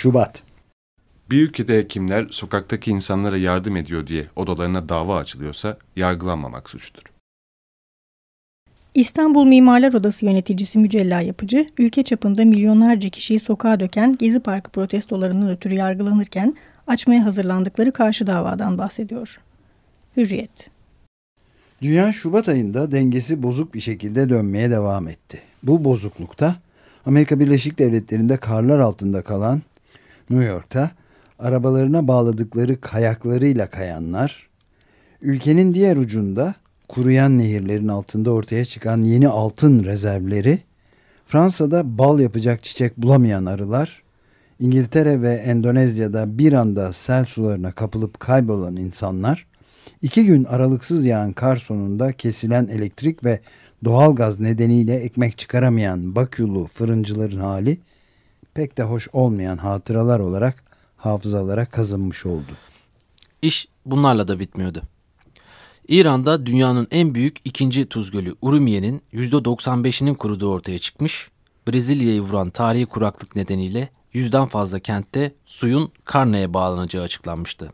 Şubat Bir ülkede hekimler sokaktaki insanlara yardım ediyor diye odalarına dava açılıyorsa yargılanmamak suçtur. İstanbul Mimarlar Odası yöneticisi Mücella Yapıcı, ülke çapında milyonlarca kişiyi sokağa döken Gezi Parkı protestolarından ötürü yargılanırken açmaya hazırlandıkları karşı davadan bahsediyor. Hürriyet Dünya Şubat ayında dengesi bozuk bir şekilde dönmeye devam etti. Bu bozuklukta Amerika Birleşik Devletleri'nde karlar altında kalan New York'ta arabalarına bağladıkları kayaklarıyla kayanlar, ülkenin diğer ucunda kuruyan nehirlerin altında ortaya çıkan yeni altın rezervleri, Fransa'da bal yapacak çiçek bulamayan arılar, İngiltere ve Endonezya'da bir anda sel sularına kapılıp kaybolan insanlar, iki gün aralıksız yağan kar sonunda kesilen elektrik ve doğalgaz nedeniyle ekmek çıkaramayan Bakü'lü fırıncıların hali pek de hoş olmayan hatıralar olarak hafızalara kazınmış oldu. İş bunlarla da bitmiyordu. İran'da dünyanın en büyük ikinci tuz gölü Urumiye'nin %95'inin kuruduğu ortaya çıkmış, Brezilya'yı vuran tarihi kuraklık nedeniyle yüzden fazla kentte suyun Karne'ye bağlanacağı açıklanmıştı.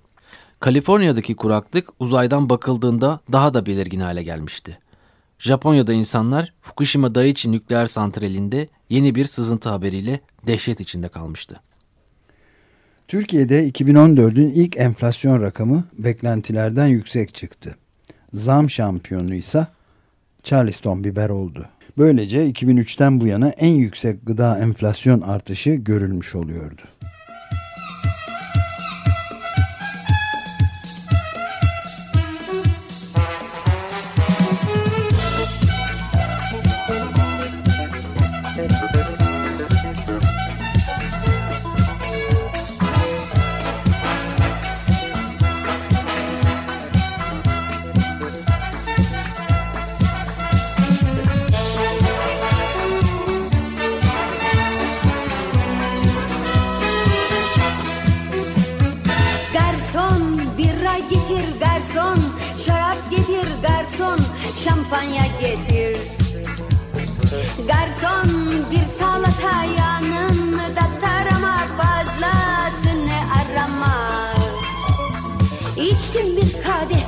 Kaliforniya'daki kuraklık uzaydan bakıldığında daha da belirgin hale gelmişti. Japonya'da insanlar Fukushima Daiichi nükleer santralinde yeni bir sızıntı haberiyle dehşet içinde kalmıştı. Türkiye'de 2014'ün ilk enflasyon rakamı beklentilerden yüksek çıktı. Zam şampiyonu ise Charleston biber oldu. Böylece 2003'ten bu yana en yüksek gıda enflasyon artışı görülmüş oluyordu. Şampanya getir. Garson bir salata yanında tarama fazlasını arama. İçtim bir kadeh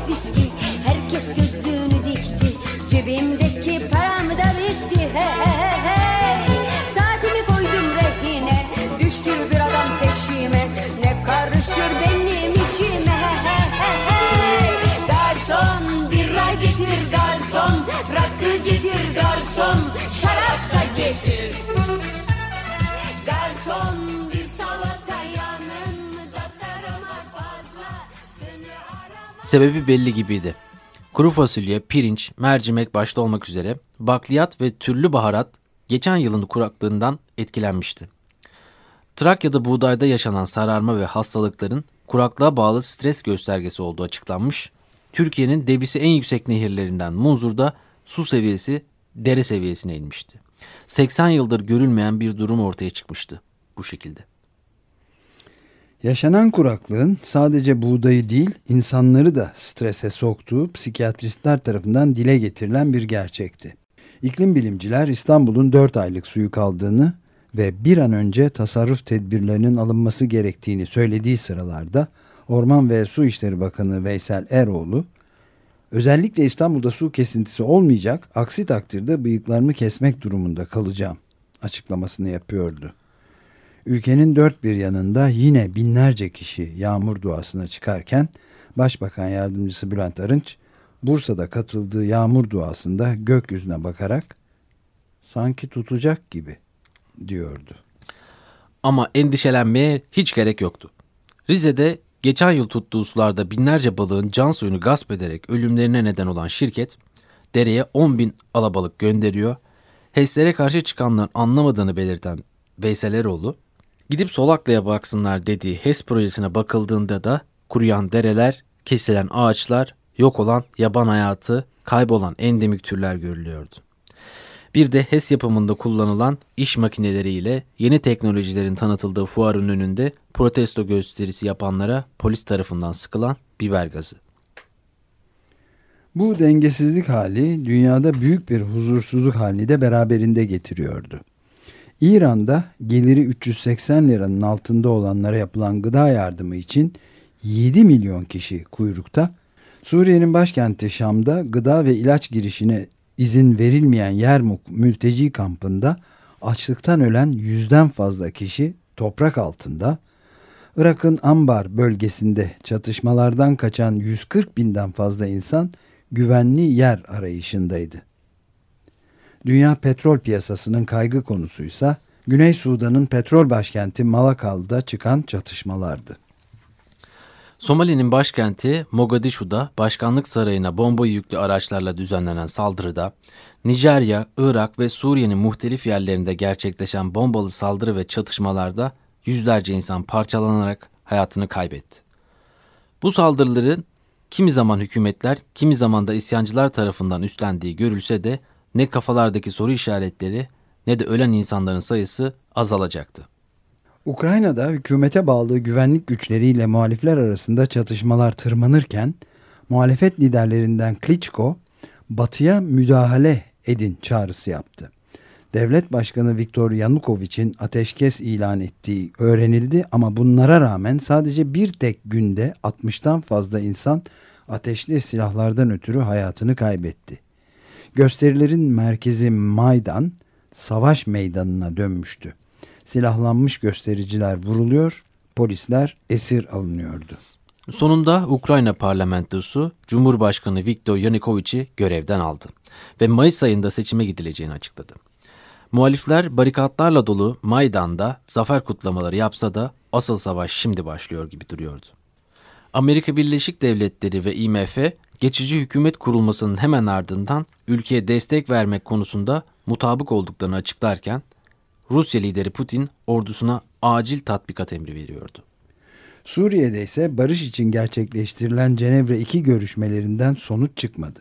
Sebebi belli gibiydi. Kuru fasulye, pirinç, mercimek başta olmak üzere bakliyat ve türlü baharat geçen yılın kuraklığından etkilenmişti. Trakya'da buğdayda yaşanan sararma ve hastalıkların kuraklığa bağlı stres göstergesi olduğu açıklanmış. Türkiye'nin debisi en yüksek nehirlerinden Munzur'da su seviyesi dere seviyesine inmişti. 80 yıldır görülmeyen bir durum ortaya çıkmıştı bu şekilde. Yaşanan kuraklığın sadece buğdayı değil insanları da strese soktuğu psikiyatristler tarafından dile getirilen bir gerçekti. İklim bilimciler İstanbul'un 4 aylık suyu kaldığını ve bir an önce tasarruf tedbirlerinin alınması gerektiğini söylediği sıralarda Orman ve Su İşleri Bakanı Veysel Eroğlu özellikle İstanbul'da su kesintisi olmayacak aksi takdirde bıyıklarımı kesmek durumunda kalacağım açıklamasını yapıyordu. Ülkenin dört bir yanında yine binlerce kişi yağmur duasına çıkarken Başbakan Yardımcısı Bülent Arınç Bursa'da katıldığı yağmur duasında gökyüzüne bakarak sanki tutacak gibi diyordu. Ama endişelenmeye hiç gerek yoktu. Rize'de geçen yıl tuttuğu sularda binlerce balığın can suyunu gasp ederek ölümlerine neden olan şirket dereye 10 bin alabalık gönderiyor. HES'lere karşı çıkanların anlamadığını belirten Veysel Eroğlu, gidip Solaklı'ya baksınlar dediği HES projesine bakıldığında da kuruyan dereler, kesilen ağaçlar, yok olan yaban hayatı, kaybolan endemik türler görülüyordu. Bir de HES yapımında kullanılan iş makineleriyle yeni teknolojilerin tanıtıldığı fuarın önünde protesto gösterisi yapanlara polis tarafından sıkılan biber gazı. Bu dengesizlik hali dünyada büyük bir huzursuzluk halini de beraberinde getiriyordu. İran'da geliri 380 liranın altında olanlara yapılan gıda yardımı için 7 milyon kişi kuyrukta. Suriye'nin başkenti Şam'da gıda ve ilaç girişine izin verilmeyen Yermuk mülteci kampında açlıktan ölen yüzden fazla kişi toprak altında. Irak'ın Ambar bölgesinde çatışmalardan kaçan 140 binden fazla insan güvenli yer arayışındaydı. Dünya petrol piyasasının kaygı konusuysa Güney Sudan'ın petrol başkenti Malakal'da çıkan çatışmalardı. Somali'nin başkenti Mogadishu'da başkanlık sarayına bomba yüklü araçlarla düzenlenen saldırıda, Nijerya, Irak ve Suriye'nin muhtelif yerlerinde gerçekleşen bombalı saldırı ve çatışmalarda yüzlerce insan parçalanarak hayatını kaybetti. Bu saldırıların kimi zaman hükümetler, kimi zaman da isyancılar tarafından üstlendiği görülse de ne kafalardaki soru işaretleri ne de ölen insanların sayısı azalacaktı. Ukrayna'da hükümete bağlı güvenlik güçleriyle muhalifler arasında çatışmalar tırmanırken muhalefet liderlerinden Klitschko batıya müdahale edin çağrısı yaptı. Devlet Başkanı Viktor Yanukovic'in ateşkes ilan ettiği öğrenildi ama bunlara rağmen sadece bir tek günde 60'tan fazla insan ateşli silahlardan ötürü hayatını kaybetti. Gösterilerin merkezi Maydan savaş meydanına dönmüştü. Silahlanmış göstericiler vuruluyor, polisler esir alınıyordu. Sonunda Ukrayna parlamentosu Cumhurbaşkanı Viktor Yanukovic'i görevden aldı ve Mayıs ayında seçime gidileceğini açıkladı. Muhalifler barikatlarla dolu Maydan'da zafer kutlamaları yapsa da asıl savaş şimdi başlıyor gibi duruyordu. Amerika Birleşik Devletleri ve IMF geçici hükümet kurulmasının hemen ardından ülkeye destek vermek konusunda mutabık olduklarını açıklarken Rusya lideri Putin ordusuna acil tatbikat emri veriyordu. Suriye'de ise barış için gerçekleştirilen Cenevre 2 görüşmelerinden sonuç çıkmadı.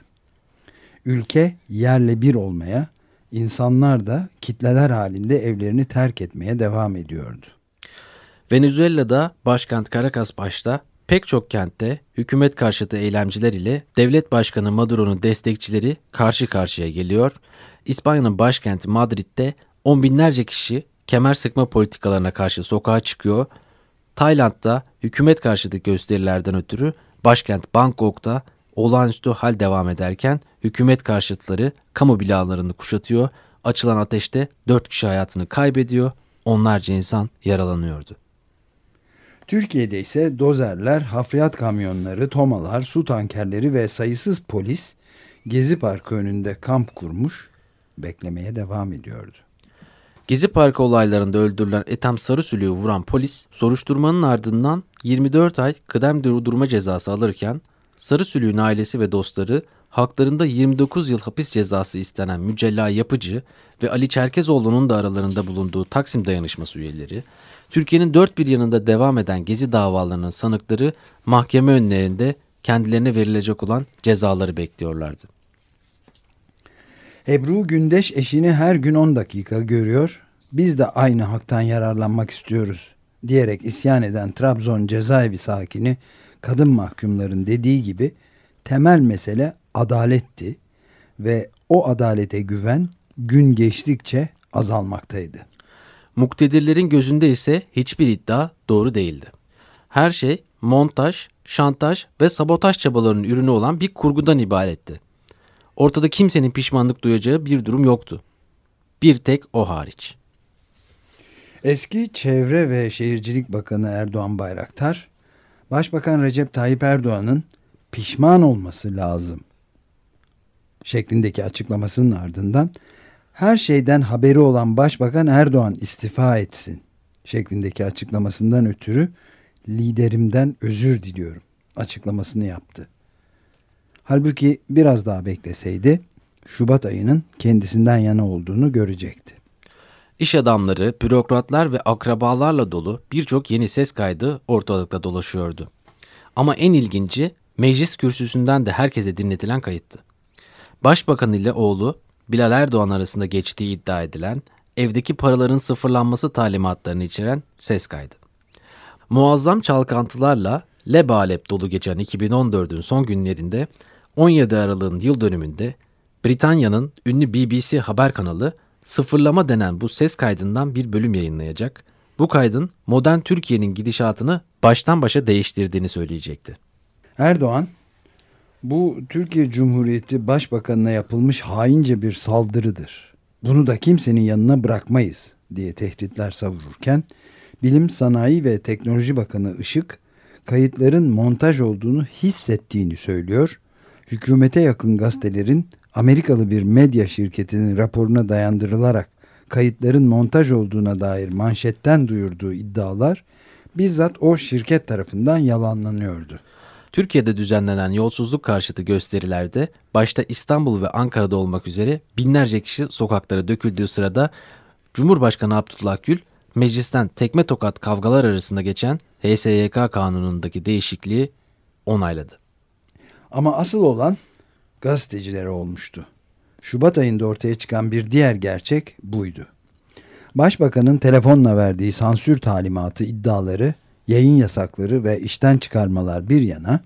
Ülke yerle bir olmaya, insanlar da kitleler halinde evlerini terk etmeye devam ediyordu. Venezuela'da başkent Caracas başta pek çok kentte hükümet karşıtı eylemciler ile devlet başkanı Maduro'nun destekçileri karşı karşıya geliyor. İspanya'nın başkenti Madrid'de on binlerce kişi kemer sıkma politikalarına karşı sokağa çıkıyor. Tayland'da hükümet karşıtı gösterilerden ötürü başkent Bangkok'ta olağanüstü hal devam ederken hükümet karşıtları kamu binalarını kuşatıyor. Açılan ateşte 4 kişi hayatını kaybediyor, onlarca insan yaralanıyordu. Türkiye'de ise dozerler, hafriyat kamyonları, tomalar, su tankerleri ve sayısız polis Gezi Parkı önünde kamp kurmuş, beklemeye devam ediyordu. Gezi Parkı olaylarında öldürülen Ethem Sarısülü'yü vuran polis soruşturmanın ardından 24 ay kıdem durdurma cezası alırken Sarısülü'nün ailesi ve dostları haklarında 29 yıl hapis cezası istenen Mücella Yapıcı ve Ali Çerkezoğlu'nun da aralarında bulunduğu Taksim Dayanışması üyeleri, Türkiye'nin dört bir yanında devam eden gezi davalarının sanıkları mahkeme önlerinde kendilerine verilecek olan cezaları bekliyorlardı. Ebru Gündeş eşini her gün 10 dakika görüyor. Biz de aynı haktan yararlanmak istiyoruz diyerek isyan eden Trabzon cezaevi sakini kadın mahkumların dediği gibi temel mesele adaletti ve o adalete güven gün geçtikçe azalmaktaydı. Muktedirlerin gözünde ise hiçbir iddia doğru değildi. Her şey montaj, şantaj ve sabotaj çabalarının ürünü olan bir kurgudan ibaretti. Ortada kimsenin pişmanlık duyacağı bir durum yoktu. Bir tek o hariç. Eski Çevre ve Şehircilik Bakanı Erdoğan Bayraktar, Başbakan Recep Tayyip Erdoğan'ın pişman olması lazım şeklindeki açıklamasının ardından her şeyden haberi olan Başbakan Erdoğan istifa etsin şeklindeki açıklamasından ötürü liderimden özür diliyorum açıklamasını yaptı. Halbuki biraz daha bekleseydi Şubat ayının kendisinden yana olduğunu görecekti. İş adamları, bürokratlar ve akrabalarla dolu birçok yeni ses kaydı ortalıkta dolaşıyordu. Ama en ilginci meclis kürsüsünden de herkese dinletilen kayıttı. Başbakan ile oğlu Bilal Erdoğan arasında geçtiği iddia edilen evdeki paraların sıfırlanması talimatlarını içeren ses kaydı. Muazzam çalkantılarla lebalep dolu geçen 2014'ün son günlerinde 17 Aralık'ın yıl dönümünde Britanya'nın ünlü BBC haber kanalı sıfırlama denen bu ses kaydından bir bölüm yayınlayacak. Bu kaydın modern Türkiye'nin gidişatını baştan başa değiştirdiğini söyleyecekti. Erdoğan bu Türkiye Cumhuriyeti Başbakanına yapılmış haince bir saldırıdır. Bunu da kimsenin yanına bırakmayız diye tehditler savururken Bilim Sanayi ve Teknoloji Bakanı Işık kayıtların montaj olduğunu hissettiğini söylüyor. Hükümete yakın gazetelerin Amerikalı bir medya şirketinin raporuna dayandırılarak kayıtların montaj olduğuna dair manşetten duyurduğu iddialar bizzat o şirket tarafından yalanlanıyordu. Türkiye'de düzenlenen yolsuzluk karşıtı gösterilerde başta İstanbul ve Ankara'da olmak üzere binlerce kişi sokaklara döküldüğü sırada Cumhurbaşkanı Abdullah Gül meclisten tekme tokat kavgalar arasında geçen HSYK kanunundaki değişikliği onayladı. Ama asıl olan gazetecilere olmuştu. Şubat ayında ortaya çıkan bir diğer gerçek buydu. Başbakanın telefonla verdiği sansür talimatı iddiaları, yayın yasakları ve işten çıkarmalar bir yana,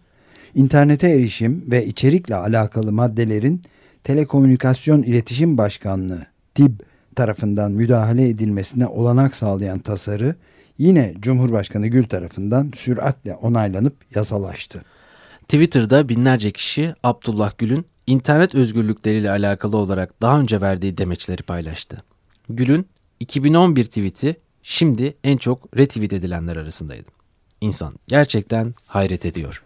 internete erişim ve içerikle alakalı maddelerin Telekomünikasyon İletişim Başkanlığı TİB tarafından müdahale edilmesine olanak sağlayan tasarı yine Cumhurbaşkanı Gül tarafından süratle onaylanıp yasalaştı. Twitter'da binlerce kişi Abdullah Gül'ün internet özgürlükleriyle alakalı olarak daha önce verdiği demeçleri paylaştı. Gül'ün 2011 tweet'i şimdi en çok retweet edilenler arasındaydı. İnsan gerçekten hayret ediyor.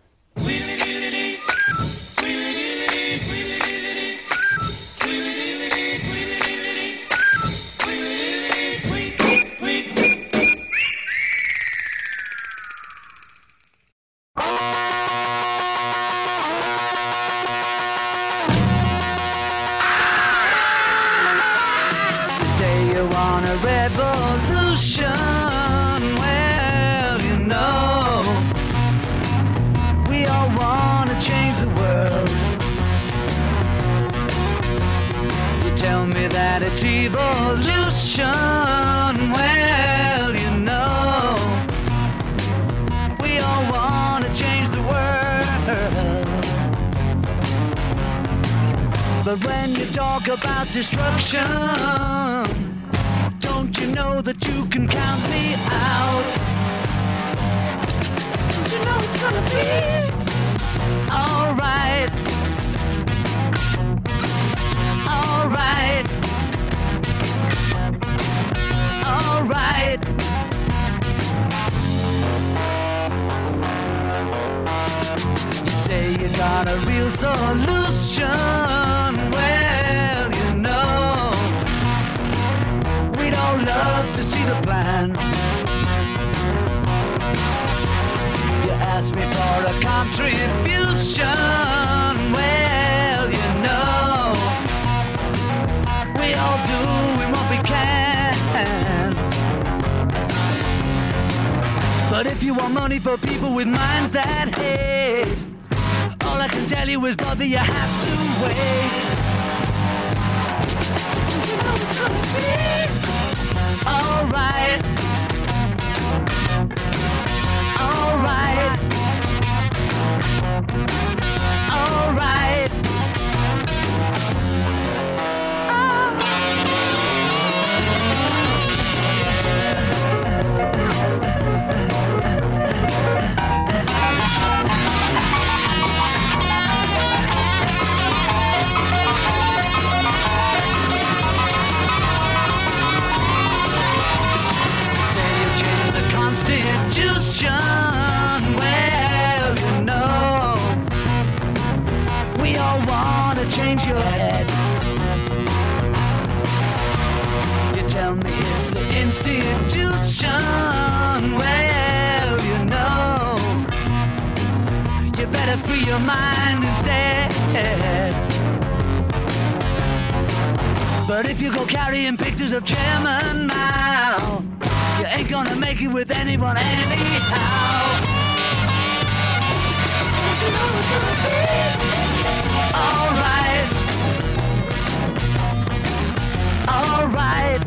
Evolution. Well, you know, we all want to change the world. But when you talk about destruction, don't you know that you can count me out? Don't you know it's gonna be alright? Alright. Alright. You say you got a real solution. Well, you know, we don't love to see the plan. You ask me for a contribution. But if you want money for people with minds that hate, all I can tell you is, brother, you have to wait. Alright. Alright. Free your mind instead. But if you go carrying pictures of Chairman Mao, you ain't gonna make it with anyone anyhow. alright. Alright.